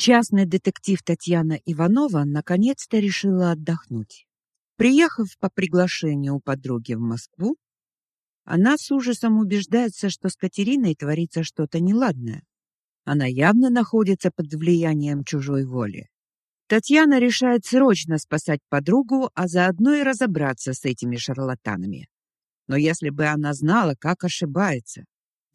Частный детектив Татьяна Иванова наконец-то решила отдохнуть. Приехав по приглашению у подруги в Москву, она с ужасом убеждается, что с Катериной творится что-то неладное. Она явно находится под влиянием чужой воли. Татьяна решает срочно спасать подругу, а заодно и разобраться с этими шарлатанами. Но если бы она знала, как ошибается.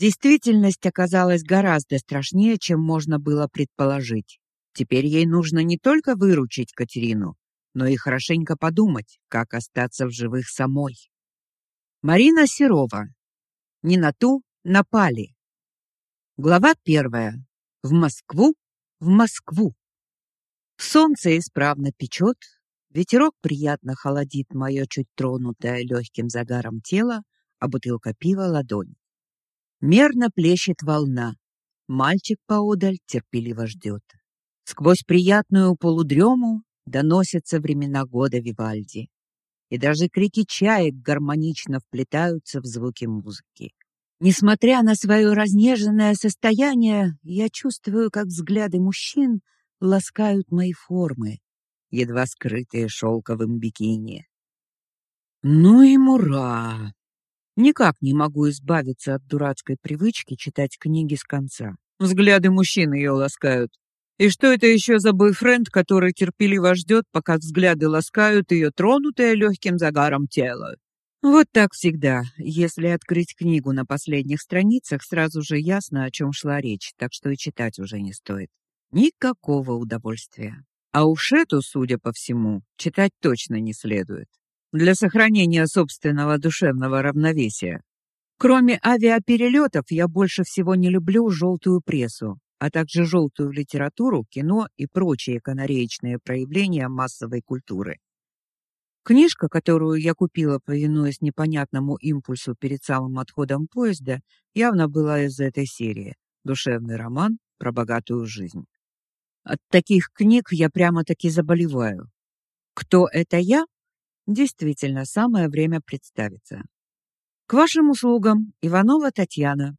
Действительность оказалась гораздо страшнее, чем можно было предположить. Теперь ей нужно не только выручить Катерину, но и хорошенько подумать, как остаться в живых самой. Марина Серова. Не на ту напали. Глава первая. В Москву, в Москву. Солнце исправно печет, ветерок приятно холодит мое чуть тронутое легким загаром тело, а бутылка пива ладонь. Мерно плещет волна. Мальчик поодаль терпеливо ждет. Сквозь приятную полудрему доносятся времена года Вивальди. И даже крики чаек гармонично вплетаются в звуки музыки. Несмотря на свое разнеженное состояние, я чувствую, как взгляды мужчин ласкают мои формы, едва скрытые шелковым бикини. Ну и мура. Никак не могу избавиться от дурацкой привычки читать книги с конца. Взгляды мужчин ее ласкают. И что это еще за бойфренд, который терпеливо ждет, пока взгляды ласкают ее тронутое легким загаром тело? Вот так всегда. Если открыть книгу на последних страницах, сразу же ясно, о чем шла речь, так что и читать уже не стоит. Никакого удовольствия. А уж эту, судя по всему, читать точно не следует. Для сохранения собственного душевного равновесия. Кроме авиаперелетов, я больше всего не люблю желтую прессу, а также желтую литературу, кино и прочие канареечные проявления массовой культуры. Книжка, которую я купила, повинуясь непонятному импульсу перед самым отходом поезда, явно была из этой серии. Душевный роман про богатую жизнь. От таких книг я прямо-таки заболеваю. Кто это я? Действительно, самое время представиться. К вашим услугам, Иванова Татьяна.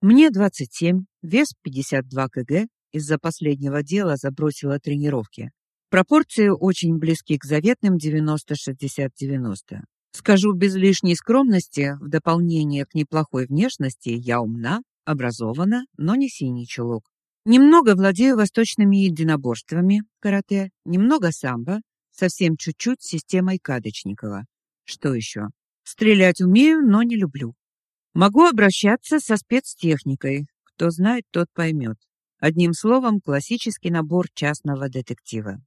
Мне 27, вес 52 кг, из-за последнего дела забросила тренировки. Пропорции очень близки к заветным 90-60-90. Скажу без лишней скромности, в дополнение к неплохой внешности, я умна, образована, но не синий чулок. Немного владею восточными единоборствами, карате, немного самбо, совсем чуть-чуть системой Кадочникова. Что еще? Стрелять умею, но не люблю. Могу обращаться со спецтехникой. Кто знает, тот поймет. Одним словом, классический набор частного детектива.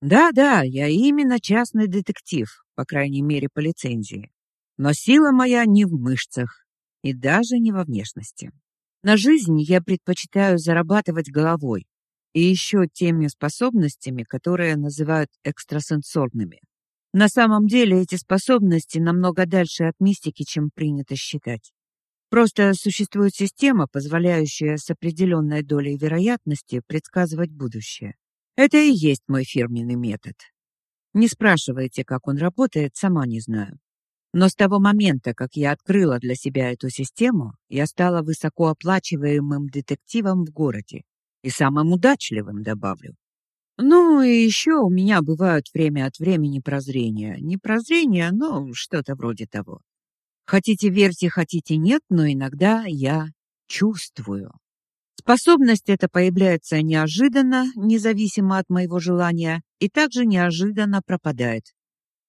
Да-да, я именно частный детектив, по крайней мере, по лицензии. Но сила моя не в мышцах и даже не во внешности. На жизнь я предпочитаю зарабатывать головой и еще теми способностями, которые называют экстрасенсорными. На самом деле эти способности намного дальше от мистики, чем принято считать. Просто существует система, позволяющая с определенной долей вероятности предсказывать будущее. Это и есть мой фирменный метод. Не спрашивайте, как он работает, сама не знаю. Но с того момента, как я открыла для себя эту систему, я стала высокооплачиваемым детективом в городе и самым удачливым, добавлю. Ну и еще у меня бывают время от времени прозрения. Не прозрения, но что-то вроде того. Хотите верьте, хотите нет, но иногда я чувствую. Способность эта появляется неожиданно, независимо от моего желания, и также неожиданно пропадает.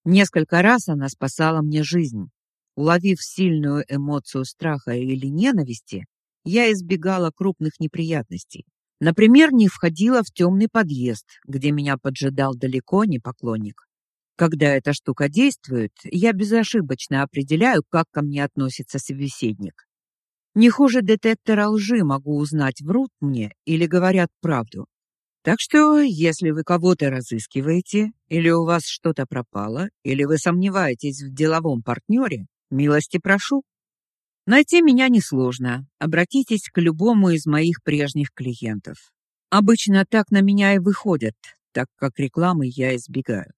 Несколько раз она спасала мне жизнь. Уловив сильную эмоцию страха или ненависти, я избегала крупных неприятностей. Например, не входила в темный подъезд, где меня поджидал далеко не поклонник. Когда эта штука действует, я безошибочно определяю, как ко мне относится собеседник. Не хуже детектора лжи могу узнать, врут мне или говорят правду. Так что, если вы кого-то разыскиваете, или у вас что-то пропало, или вы сомневаетесь в деловом партнере, милости прошу. Найти меня несложно. Обратитесь к любому из моих прежних клиентов. Обычно так на меня и выходят, так как рекламы я избегаю.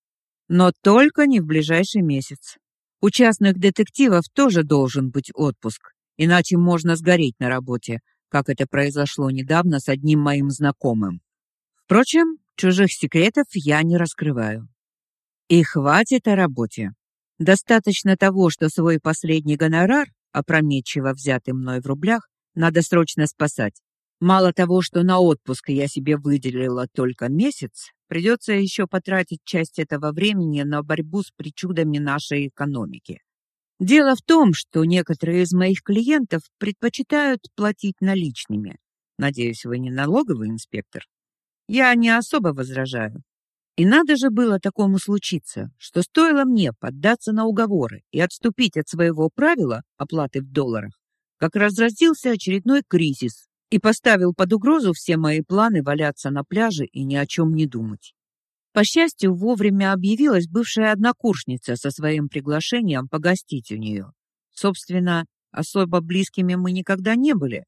Но только не в ближайший месяц. У частных детективов тоже должен быть отпуск, иначе можно сгореть на работе, как это произошло недавно с одним моим знакомым. Впрочем, чужих секретов я не раскрываю. И хватит о работе. Достаточно того, что свой последний гонорар, опрометчиво взятый мной в рублях, надо срочно спасать. Мало того, что на отпуск я себе выделила только месяц, придется еще потратить часть этого времени на борьбу с причудами нашей экономики. Дело в том, что некоторые из моих клиентов предпочитают платить наличными. Надеюсь, вы не налоговый инспектор. Я не особо возражаю. И надо же было такому случиться, что стоило мне поддаться на уговоры и отступить от своего правила оплаты в долларах, как разразился очередной кризис и поставил под угрозу все мои планы валяться на пляже и ни о чем не думать. По счастью, вовремя объявилась бывшая однокурсница со своим приглашением погостить у нее. Собственно, особо близкими мы никогда не были.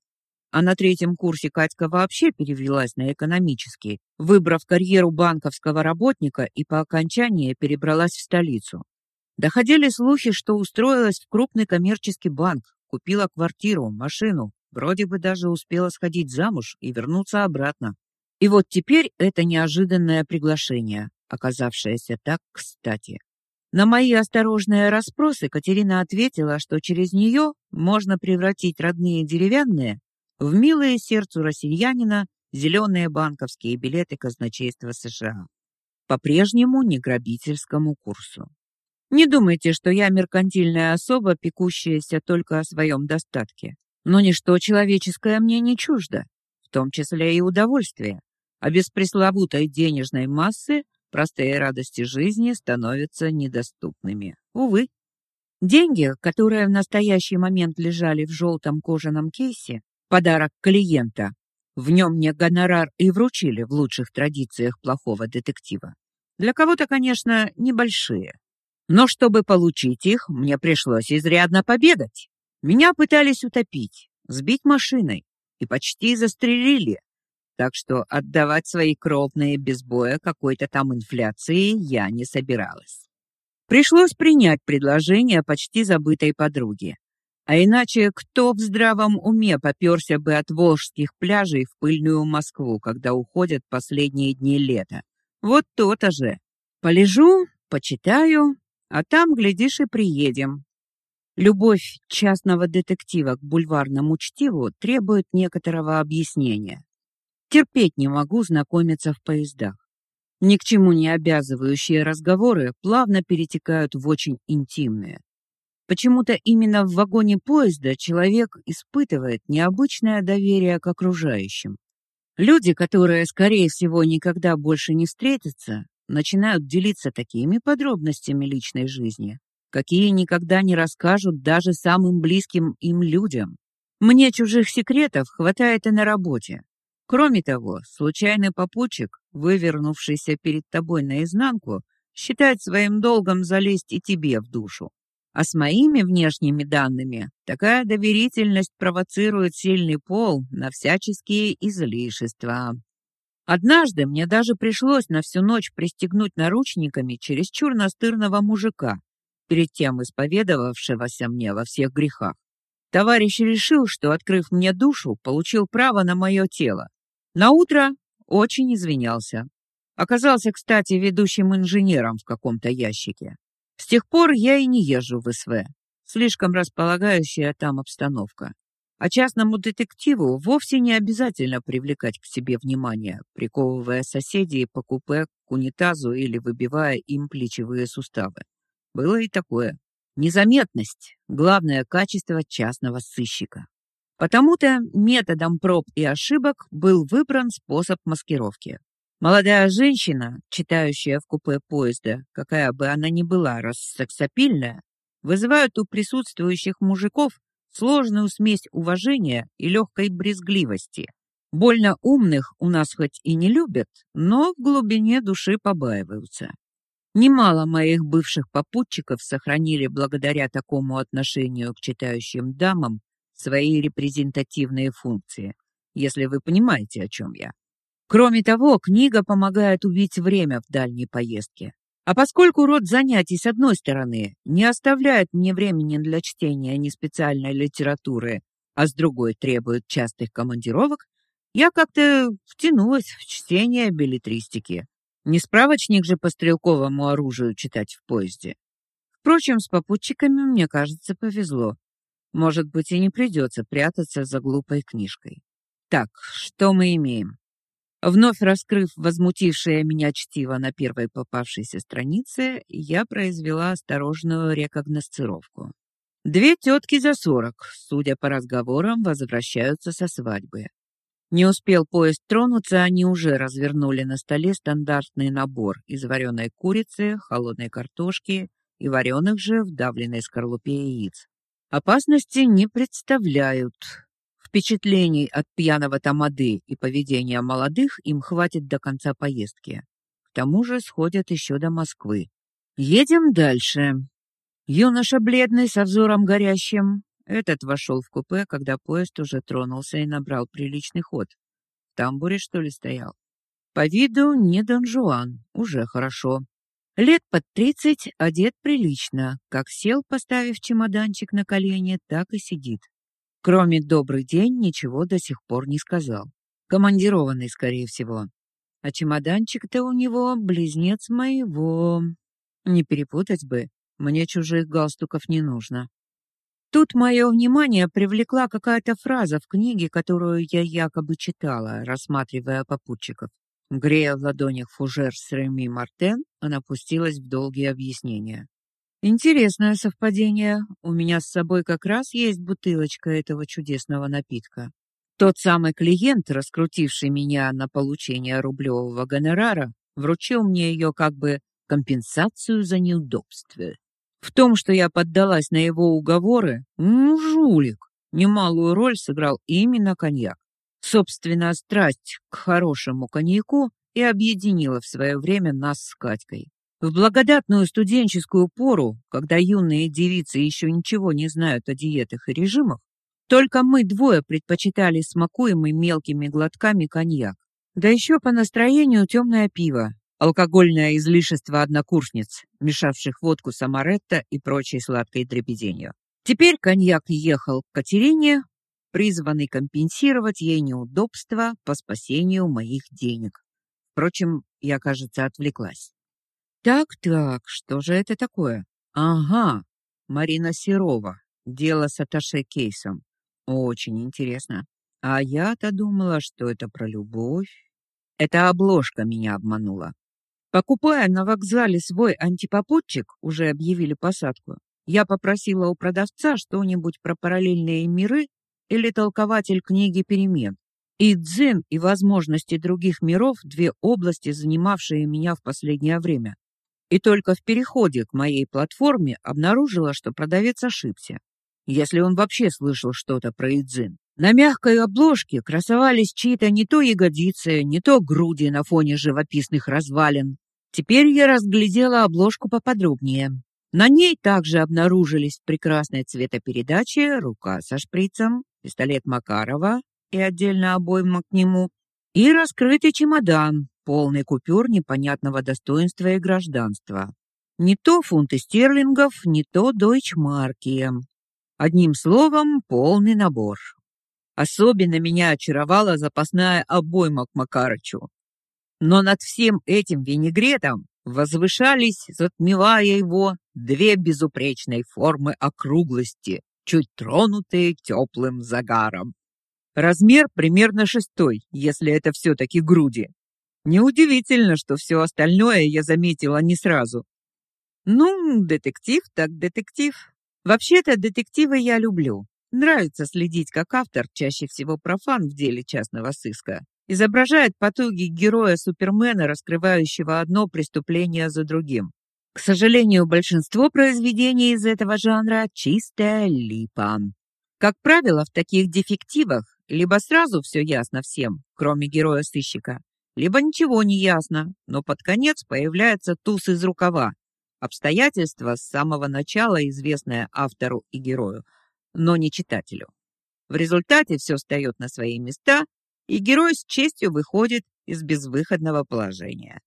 А на третьем курсе Катька вообще перевелась на экономический, выбрав карьеру банковского работника и по окончании перебралась в столицу. Доходили слухи, что устроилась в крупный коммерческий банк, купила квартиру, машину, вроде бы даже успела сходить замуж и вернуться обратно. И вот теперь это неожиданное приглашение, оказавшееся так кстати. На мои осторожные расспросы Катерина ответила, что через нее можно превратить родные деревянные в милые сердцу россиянина зеленые банковские билеты казначейства США. По-прежнему не грабительскому курсу. Не думайте, что я меркантильная особа, пекущаяся только о своем достатке. Но ничто человеческое мне не чуждо, в том числе и удовольствие а без пресловутой денежной массы простые радости жизни становятся недоступными. Увы. Деньги, которые в настоящий момент лежали в желтом кожаном кейсе, подарок клиента, в нем мне гонорар и вручили в лучших традициях плохого детектива. Для кого-то, конечно, небольшие. Но чтобы получить их, мне пришлось изрядно побегать. Меня пытались утопить, сбить машиной и почти застрелили, так что отдавать свои кровные без боя какой-то там инфляции я не собиралась. Пришлось принять предложение почти забытой подруги. А иначе кто в здравом уме попёрся бы от волжских пляжей в пыльную Москву, когда уходят последние дни лета? Вот то-то же. Полежу, почитаю, а там, глядишь, и приедем. Любовь частного детектива к бульварному чтиву требует некоторого объяснения. Терпеть не могу знакомиться в поездах. Ни к чему не обязывающие разговоры плавно перетекают в очень интимные. Почему-то именно в вагоне поезда человек испытывает необычное доверие к окружающим. Люди, которые, скорее всего, никогда больше не встретятся, начинают делиться такими подробностями личной жизни, какие никогда не расскажут даже самым близким им людям. Мне чужих секретов хватает и на работе. Кроме того, случайный попутчик, вывернувшийся перед тобой наизнанку, считает своим долгом залезть и тебе в душу. А с моими внешними данными такая доверительность провоцирует сильный пол на всяческие излишества. Однажды мне даже пришлось на всю ночь пристегнуть наручниками чересчур настырного мужика, перед тем исповедовавшегося мне во всех грехах. Товарищ решил, что, открыв мне душу, получил право на мое тело, на утро очень извинялся. Оказался, кстати, ведущим инженером в каком-то ящике. С тех пор я и не езжу в СВ. Слишком располагающая там обстановка. А частному детективу вовсе не обязательно привлекать к себе внимание, приковывая соседей по купе к унитазу или выбивая им плечевые суставы. Было и такое. Незаметность – главное качество частного сыщика. Потому-то методом проб и ошибок был выбран способ маскировки. Молодая женщина, читающая в купе поезда, какая бы она ни была рассексапильная, вызывает у присутствующих мужиков сложную смесь уважения и легкой брезгливости. Больно умных у нас хоть и не любят, но в глубине души побаиваются. Немало моих бывших попутчиков сохранили благодаря такому отношению к читающим дамам свои репрезентативные функции, если вы понимаете, о чем я. Кроме того, книга помогает убить время в дальней поездке. А поскольку род занятий, с одной стороны, не оставляет мне времени для чтения ни специальной литературы, а с другой требует частых командировок, Я как-то втянулась в чтение билетристики. Не справочник же по стрелковому оружию читать в поезде. Впрочем, с попутчиками, мне кажется, повезло. Может быть, и не придется прятаться за глупой книжкой. Так, что мы имеем? Вновь раскрыв возмутившее меня чтиво на первой попавшейся странице, я произвела осторожную рекогносцировку. Две тетки за сорок, судя по разговорам, возвращаются со свадьбы. Не успел поезд тронуться, они уже развернули на столе стандартный набор из вареной курицы, холодной картошки и вареных же в давленной скорлупе яиц. Опасности не представляют. Впечатлений от пьяного тамады и поведения молодых им хватит до конца поездки. К тому же сходят еще до Москвы. Едем дальше. Юноша бледный, со взором горящим. Этот вошел в купе, когда поезд уже тронулся и набрал приличный ход. В тамбуре, что ли, стоял? По виду не Дон Жуан, уже хорошо. Лет под тридцать, одет прилично. Как сел, поставив чемоданчик на колени, так и сидит. Кроме «добрый день» ничего до сих пор не сказал. Командированный, скорее всего. А чемоданчик-то у него близнец моего. Не перепутать бы, мне чужих галстуков не нужно. Тут мое внимание привлекла какая-то фраза в книге, которую я якобы читала, рассматривая попутчиков. Грея в ладонях фужер с Реми Мартен, она пустилась в долгие объяснения. Интересное совпадение. У меня с собой как раз есть бутылочка этого чудесного напитка. Тот самый клиент, раскрутивший меня на получение рублевого гонорара, вручил мне ее как бы компенсацию за неудобство. В том, что я поддалась на его уговоры, ну, жулик, немалую роль сыграл именно коньяк. Собственно, страсть к хорошему коньяку и объединила в свое время нас с Катькой. В благодатную студенческую пору, когда юные девицы еще ничего не знают о диетах и режимах, только мы двое предпочитали смакуемый мелкими глотками коньяк. Да еще по настроению темное пиво, алкогольное излишество однокурсниц, мешавших водку самаретто и прочей сладкой дребеденью. Теперь коньяк ехал к Катерине, призванный компенсировать ей неудобства по спасению моих денег. Впрочем, я, кажется, отвлеклась. Так-так, что же это такое? Ага, Марина Серова. Дело с аташе кейсом. Очень интересно. А я-то думала, что это про любовь. Эта обложка меня обманула. Покупая на вокзале свой антипопутчик, уже объявили посадку. Я попросила у продавца что-нибудь про параллельные миры или толкователь книги перемен. И дзен, и возможности других миров две области, занимавшие меня в последнее время. И только в переходе к моей платформе обнаружила, что продавец ошибся. Если он вообще слышал что-то про Идзин. На мягкой обложке красовались чьи-то не то ягодицы, не то груди на фоне живописных развалин. Теперь я разглядела обложку поподробнее. На ней также обнаружились прекрасной цветопередачи рука со шприцем, пистолет Макарова и отдельно обойма к нему, и раскрытый чемодан, полный купюр непонятного достоинства и гражданства. Не то фунты стерлингов, не то дойчмарки. Одним словом, полный набор. Особенно меня очаровала запасная обойма к Макарычу. Но над всем этим винегретом возвышались, затмевая его, две безупречные формы округлости, чуть тронутые теплым загаром. Размер примерно шестой, если это все-таки груди. Неудивительно, что все остальное я заметила не сразу. Ну, детектив так детектив. Вообще-то детективы я люблю. Нравится следить, как автор, чаще всего профан в деле частного сыска, изображает потуги героя Супермена, раскрывающего одно преступление за другим. К сожалению, большинство произведений из этого жанра чистая липа. Как правило, в таких дефективах либо сразу все ясно всем, кроме героя-сыщика, либо ничего не ясно, но под конец появляется туз из рукава. Обстоятельства с самого начала известное автору и герою, но не читателю. В результате все встает на свои места, и герой с честью выходит из безвыходного положения.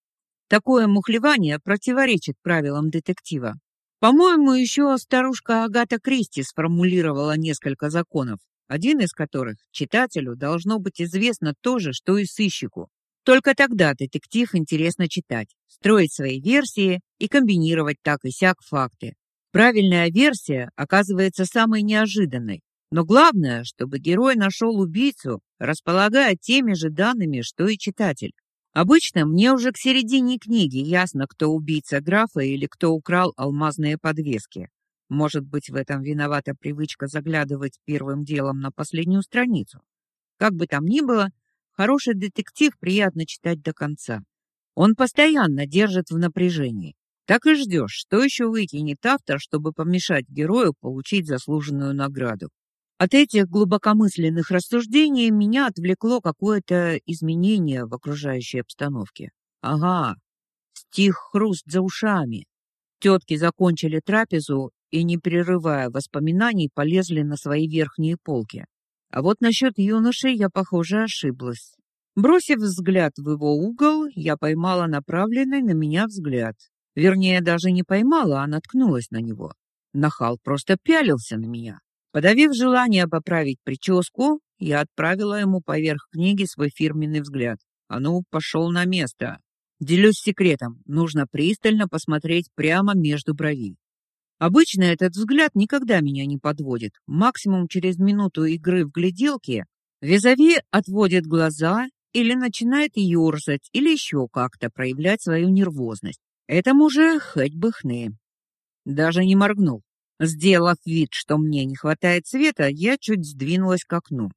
Такое мухлевание противоречит правилам детектива. По-моему, еще старушка Агата Кристи сформулировала несколько законов, один из которых читателю должно быть известно то же, что и сыщику. Только тогда детектив интересно читать, строить свои версии и комбинировать так и сяк факты. Правильная версия оказывается самой неожиданной, но главное, чтобы герой нашел убийцу, располагая теми же данными, что и читатель. Обычно мне уже к середине книги ясно, кто убийца графа или кто украл алмазные подвески. Может быть, в этом виновата привычка заглядывать первым делом на последнюю страницу. Как бы там ни было, Хороший детектив приятно читать до конца. Он постоянно держит в напряжении. Так и ждешь, что еще выкинет автор, чтобы помешать герою получить заслуженную награду. От этих глубокомысленных рассуждений меня отвлекло какое-то изменение в окружающей обстановке. Ага, стих хруст за ушами. Тетки закончили трапезу и, не прерывая воспоминаний, полезли на свои верхние полки. А вот насчет юноши я, похоже, ошиблась. Бросив взгляд в его угол, я поймала направленный на меня взгляд. Вернее, даже не поймала, а наткнулась на него. Нахал просто пялился на меня. Подавив желание поправить прическу, я отправила ему поверх книги свой фирменный взгляд. А ну, пошел на место. Делюсь секретом. Нужно пристально посмотреть прямо между бровей. Обычно этот взгляд никогда меня не подводит. Максимум через минуту игры в гляделки визави отводит глаза или начинает ерзать, или еще как-то проявлять свою нервозность. Этому же хоть бы хны. Даже не моргнул. Сделав вид, что мне не хватает света, я чуть сдвинулась к окну.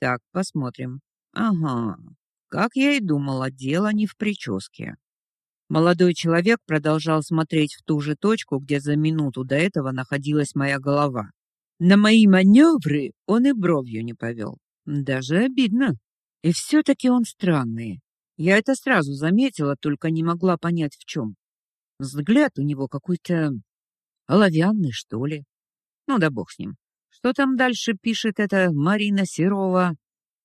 Так, посмотрим. Ага, как я и думала, дело не в прическе. Молодой человек продолжал смотреть в ту же точку, где за минуту до этого находилась моя голова. На мои маневры он и бровью не повел. Даже обидно. И все-таки он странный. Я это сразу заметила, только не могла понять в чем. Взгляд у него какой-то оловянный, что ли. Ну да бог с ним. Что там дальше пишет эта Марина Серова?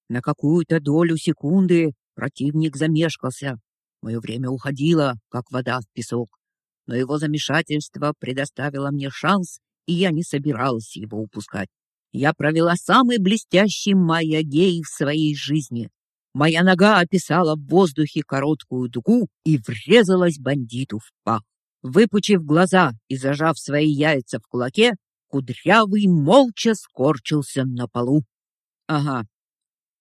На какую-то долю секунды противник замешкался, Мое время уходило, как вода в песок, но его замешательство предоставило мне шанс, и я не собиралась его упускать. Я провела самый блестящий майя-гей в своей жизни. Моя нога описала в воздухе короткую дугу и врезалась бандиту в пах. Выпучив глаза и зажав свои яйца в кулаке, Кудрявый молча скорчился на полу. Ага,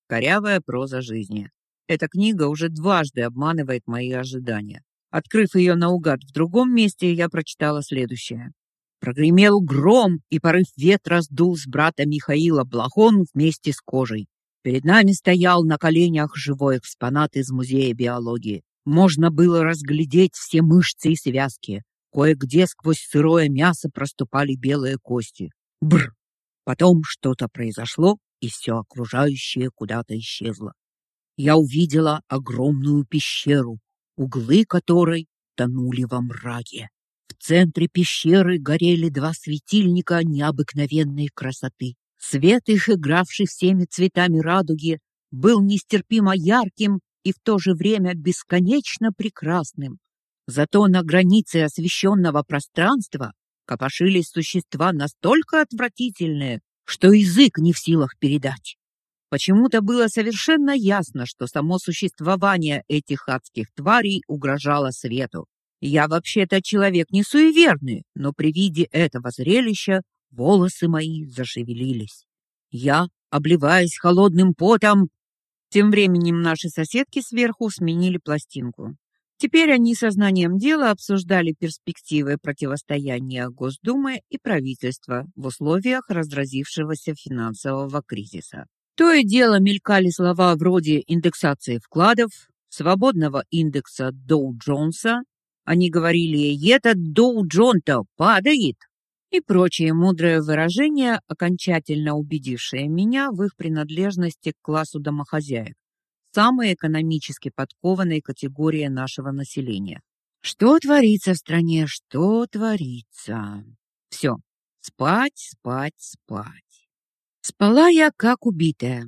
корявая проза жизни. Эта книга уже дважды обманывает мои ожидания. Открыв ее наугад в другом месте, я прочитала следующее. Прогремел гром, и порыв ветра сдул с брата Михаила Блахон вместе с кожей. Перед нами стоял на коленях живой экспонат из музея биологии. Можно было разглядеть все мышцы и связки. Кое-где сквозь сырое мясо проступали белые кости. Бр! Потом что-то произошло, и все окружающее куда-то исчезло я увидела огромную пещеру, углы которой тонули во мраке. В центре пещеры горели два светильника необыкновенной красоты. Свет их, игравший всеми цветами радуги, был нестерпимо ярким и в то же время бесконечно прекрасным. Зато на границе освещенного пространства копошились существа настолько отвратительные, что язык не в силах передать. Почему-то было совершенно ясно, что само существование этих адских тварей угрожало свету. Я вообще-то человек не суеверный, но при виде этого зрелища волосы мои зашевелились. Я, обливаясь холодным потом, тем временем наши соседки сверху сменили пластинку. Теперь они сознанием дела обсуждали перспективы противостояния Госдумы и правительства в условиях разразившегося финансового кризиса. То и дело мелькали слова вроде индексации вкладов, свободного индекса Доу-Джонса, они говорили «этот Доу-Джон-то падает» и прочие мудрые выражения, окончательно убедившие меня в их принадлежности к классу домохозяек, самой экономически подкованной категории нашего населения. Что творится в стране, что творится? Все, спать, спать, спать. Спала я как убитая.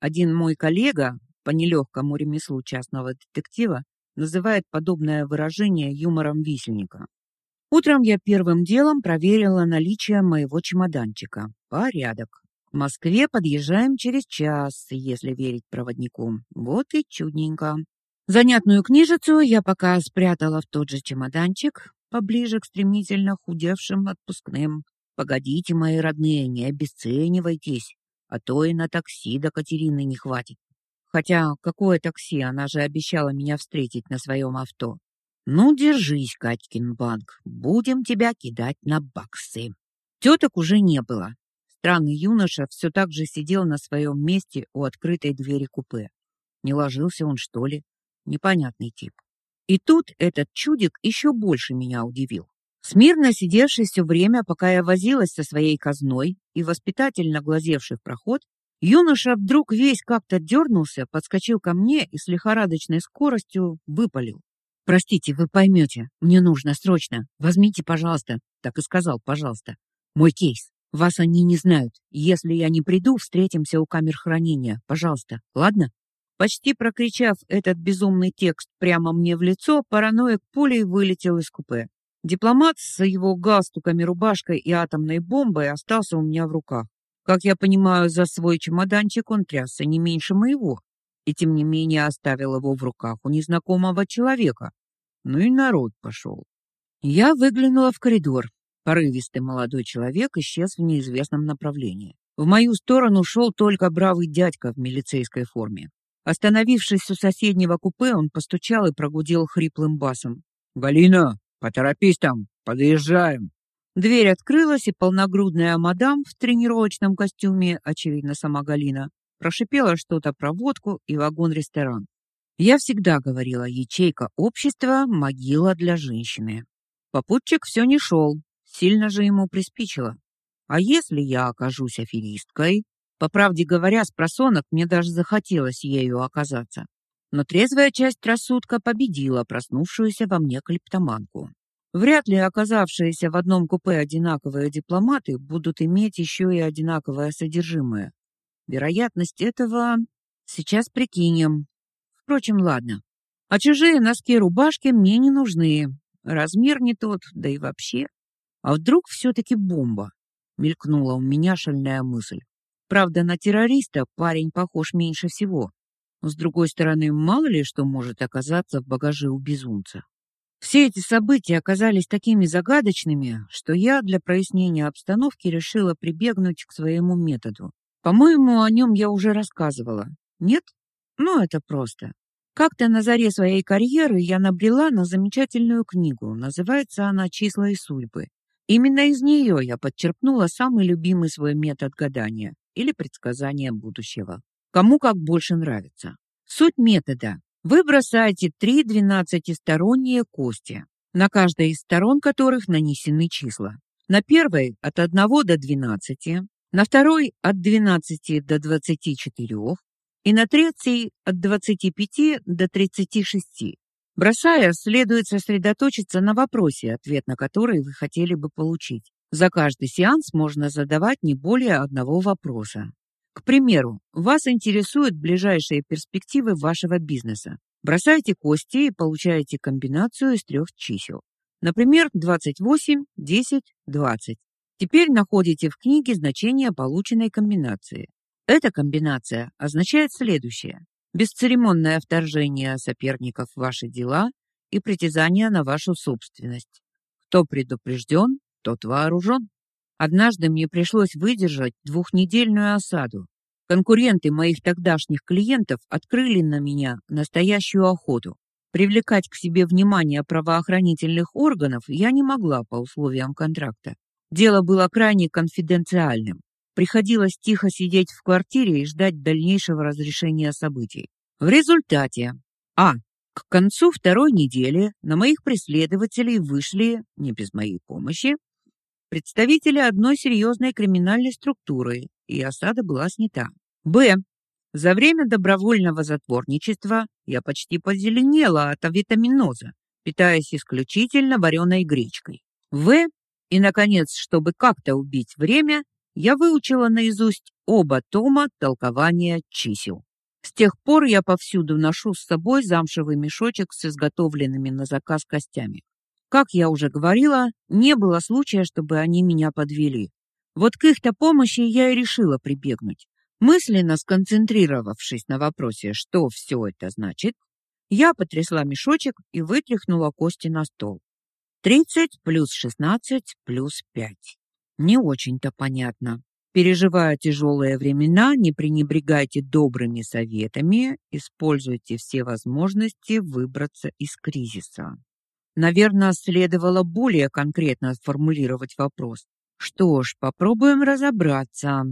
Один мой коллега по нелегкому ремеслу частного детектива называет подобное выражение юмором висельника. Утром я первым делом проверила наличие моего чемоданчика. Порядок. К Москве подъезжаем через час, если верить проводнику. Вот и чудненько. Занятную книжицу я пока спрятала в тот же чемоданчик, поближе к стремительно худевшим отпускным. Погодите, мои родные, не обесценивайтесь, а то и на такси до Катерины не хватит. Хотя какое такси, она же обещала меня встретить на своем авто. Ну, держись, Катькин банк, будем тебя кидать на баксы. Теток уже не было. Странный юноша все так же сидел на своем месте у открытой двери купе. Не ложился он, что ли? Непонятный тип. И тут этот чудик еще больше меня удивил. Смирно сидевший все время, пока я возилась со своей казной и воспитательно глазевший в проход, юноша вдруг весь как-то дернулся, подскочил ко мне и с лихорадочной скоростью выпалил. «Простите, вы поймете. Мне нужно срочно. Возьмите, пожалуйста». Так и сказал, пожалуйста. «Мой кейс. Вас они не знают. Если я не приду, встретимся у камер хранения. Пожалуйста. Ладно?» Почти прокричав этот безумный текст прямо мне в лицо, параноик пулей вылетел из купе. Дипломат с его галстуками, рубашкой и атомной бомбой остался у меня в руках. Как я понимаю, за свой чемоданчик он трясся не меньше моего, и тем не менее оставил его в руках у незнакомого человека. Ну и народ пошел. Я выглянула в коридор. Порывистый молодой человек исчез в неизвестном направлении. В мою сторону шел только бравый дядька в милицейской форме. Остановившись у соседнего купе, он постучал и прогудел хриплым басом. «Галина, поторопись там, подъезжаем!» Дверь открылась, и полногрудная мадам в тренировочном костюме, очевидно, сама Галина, прошипела что-то про водку и вагон-ресторан. Я всегда говорила, ячейка общества — могила для женщины. Попутчик все не шел, сильно же ему приспичило. А если я окажусь аферисткой? По правде говоря, с просонок мне даже захотелось ею оказаться. Но трезвая часть рассудка победила проснувшуюся во мне клептоманку. Вряд ли оказавшиеся в одном купе одинаковые дипломаты будут иметь еще и одинаковое содержимое. Вероятность этого сейчас прикинем. Впрочем, ладно. А чужие носки рубашки мне не нужны. Размер не тот, да и вообще. А вдруг все-таки бомба? Мелькнула у меня шальная мысль. Правда, на террориста парень похож меньше всего. С другой стороны, мало ли что может оказаться в багаже у безумца. Все эти события оказались такими загадочными, что я для прояснения обстановки решила прибегнуть к своему методу. По-моему, о нем я уже рассказывала. Нет? Ну, это просто. Как-то на заре своей карьеры я набрела на замечательную книгу. Называется она «Числа и судьбы». Именно из нее я подчерпнула самый любимый свой метод гадания или предсказания будущего. Кому как больше нравится. Суть метода. Вы бросаете три двенадцатисторонние кости, на каждой из сторон которых нанесены числа. На первой от 1 до 12, на второй от 12 до 24 и на третьей от 25 до 36. Бросая, следует сосредоточиться на вопросе, ответ на который вы хотели бы получить. За каждый сеанс можно задавать не более одного вопроса. К примеру, вас интересуют ближайшие перспективы вашего бизнеса. Бросаете кости и получаете комбинацию из трех чисел. Например, 28, 10, 20. Теперь находите в книге значение полученной комбинации. Эта комбинация означает следующее. Бесцеремонное вторжение соперников в ваши дела и притязание на вашу собственность. Кто предупрежден, тот вооружен. Однажды мне пришлось выдержать двухнедельную осаду. Конкуренты моих тогдашних клиентов открыли на меня настоящую охоту. Привлекать к себе внимание правоохранительных органов я не могла по условиям контракта. Дело было крайне конфиденциальным. Приходилось тихо сидеть в квартире и ждать дальнейшего разрешения событий. В результате А. К концу второй недели на моих преследователей вышли, не без моей помощи, представители одной серьезной криминальной структуры, и осада была снята. Б. За время добровольного затворничества я почти позеленела от авитаминоза, питаясь исключительно вареной гречкой. В. И, наконец, чтобы как-то убить время, я выучила наизусть оба тома толкования чисел. С тех пор я повсюду ношу с собой замшевый мешочек с изготовленными на заказ костями. Как я уже говорила, не было случая, чтобы они меня подвели. Вот к их-то помощи я и решила прибегнуть. Мысленно сконцентрировавшись на вопросе, что все это значит, я потрясла мешочек и вытряхнула кости на стол. Тридцать плюс шестнадцать плюс пять. Не очень-то понятно. Переживая тяжелые времена, не пренебрегайте добрыми советами, используйте все возможности выбраться из кризиса. Наверное, следовало более конкретно сформулировать вопрос. Что ж, попробуем разобраться.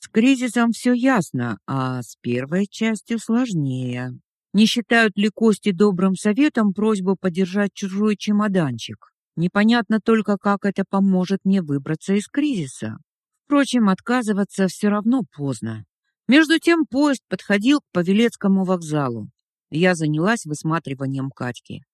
С кризисом все ясно, а с первой частью сложнее. Не считают ли кости добрым советом просьбу подержать чужой чемоданчик? Непонятно только, как это поможет мне выбраться из кризиса. Впрочем, отказываться все равно поздно. Между тем поезд подходил к Павелецкому вокзалу. Я занялась высматриванием Катьки.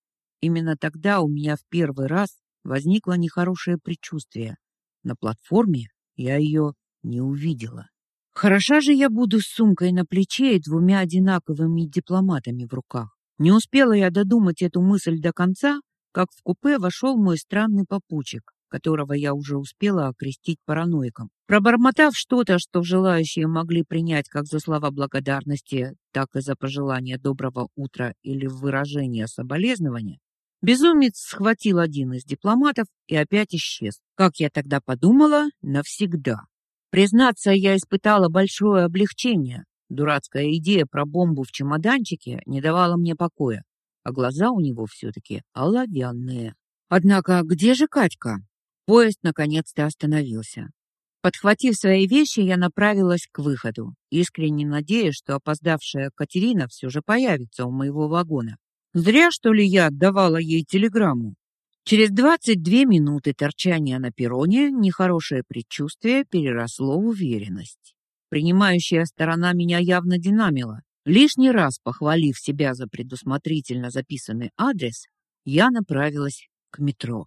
Именно тогда у меня в первый раз возникло нехорошее предчувствие. На платформе я ее не увидела. Хороша же я буду с сумкой на плече и двумя одинаковыми дипломатами в руках. Не успела я додумать эту мысль до конца, как в купе вошел мой странный попутчик которого я уже успела окрестить параноиком. Пробормотав что-то, что желающие могли принять как за слова благодарности, так и за пожелание доброго утра или выражение соболезнования, безумец схватил один из дипломатов и опять исчез. Как я тогда подумала, навсегда. Признаться, я испытала большое облегчение. Дурацкая идея про бомбу в чемоданчике не давала мне покоя, а глаза у него все-таки оловянные. Однако где же Катька? Поезд наконец-то остановился. Подхватив свои вещи, я направилась к выходу, искренне надеясь, что опоздавшая Катерина все же появится у моего вагона. Зря, что ли, я отдавала ей телеграмму. Через 22 минуты торчания на перроне нехорошее предчувствие переросло в уверенность. Принимающая сторона меня явно динамила. Лишний раз похвалив себя за предусмотрительно записанный адрес, я направилась к метро.